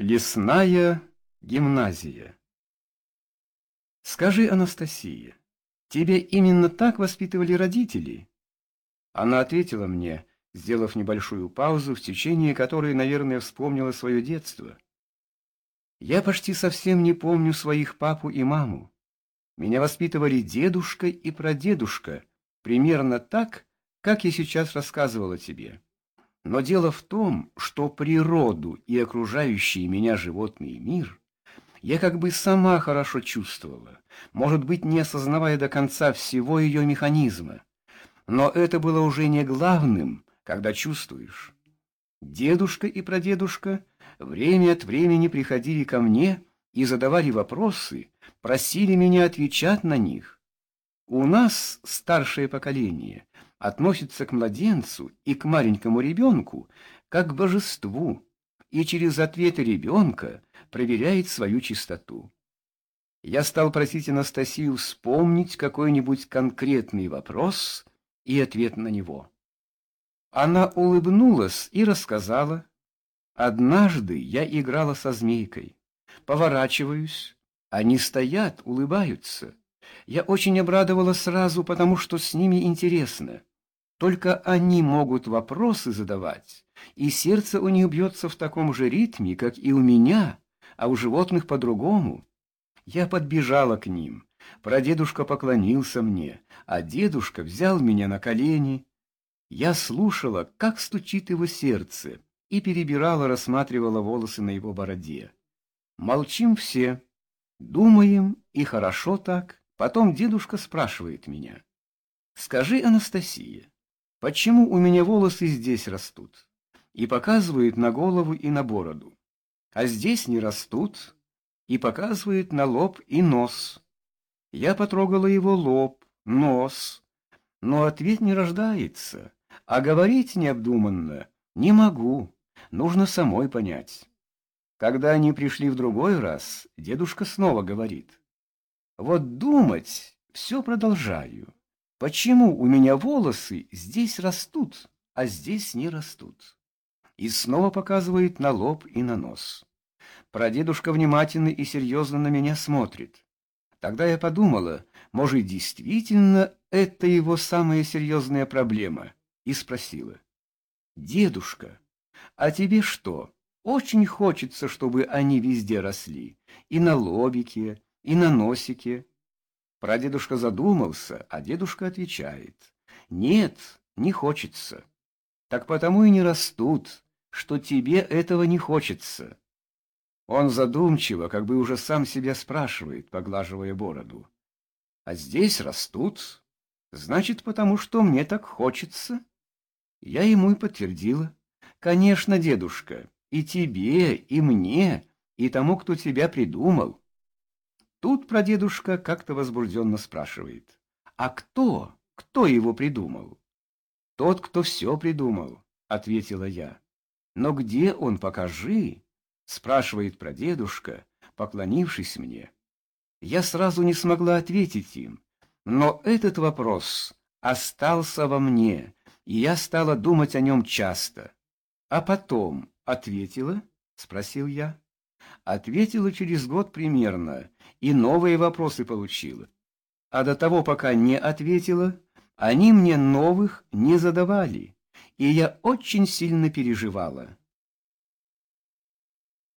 Лесная гимназия Скажи, Анастасия, тебя именно так воспитывали родители? Она ответила мне, сделав небольшую паузу, в течение которой, наверное, вспомнила свое детство. Я почти совсем не помню своих папу и маму. Меня воспитывали дедушка и прадедушка, примерно так, как я сейчас рассказывала тебе. Но дело в том, что природу и окружающий меня животный мир я как бы сама хорошо чувствовала, может быть, не осознавая до конца всего ее механизма. Но это было уже не главным, когда чувствуешь. Дедушка и прадедушка время от времени приходили ко мне и задавали вопросы, просили меня отвечать на них. У нас старшее поколение относится к младенцу и к маленькому ребенку как к божеству, и через ответы ребенка проверяет свою чистоту. Я стал просить Анастасию вспомнить какой-нибудь конкретный вопрос и ответ на него. Она улыбнулась и рассказала. Однажды я играла со змейкой. Поворачиваюсь, они стоят, улыбаются. Я очень обрадовалась сразу, потому что с ними интересно. Только они могут вопросы задавать, и сердце у них бьется в таком же ритме, как и у меня, а у животных по-другому. Я подбежала к ним. Прадедушка поклонился мне, а дедушка взял меня на колени. Я слушала, как стучит его сердце, и перебирала, рассматривала волосы на его бороде. Молчим все, думаем, и хорошо так. Потом дедушка спрашивает меня. «Скажи, Анастасия, почему у меня волосы здесь растут, и показывает на голову и на бороду, а здесь не растут, и показывает на лоб и нос. Я потрогала его лоб, нос, но ответ не рождается, а говорить необдуманно не могу, нужно самой понять. Когда они пришли в другой раз, дедушка снова говорит, «Вот думать все продолжаю». Почему у меня волосы здесь растут, а здесь не растут? И снова показывает на лоб и на нос. Прадедушка внимательно и серьезно на меня смотрит. Тогда я подумала, может, действительно это его самая серьезная проблема, и спросила. «Дедушка, а тебе что, очень хочется, чтобы они везде росли, и на лобике, и на носике?» Прадедушка задумался, а дедушка отвечает. «Нет, не хочется. Так потому и не растут, что тебе этого не хочется». Он задумчиво, как бы уже сам себя спрашивает, поглаживая бороду. «А здесь растут, значит, потому что мне так хочется». Я ему и подтвердила. «Конечно, дедушка, и тебе, и мне, и тому, кто тебя придумал». Тут прадедушка как-то возбужденно спрашивает. «А кто? Кто его придумал?» «Тот, кто все придумал», — ответила я. «Но где он, покажи?» — спрашивает прадедушка, поклонившись мне. Я сразу не смогла ответить им, но этот вопрос остался во мне, и я стала думать о нем часто. «А потом ответила?» — спросил я. Ответила через год примерно, и новые вопросы получила. А до того, пока не ответила, они мне новых не задавали, и я очень сильно переживала.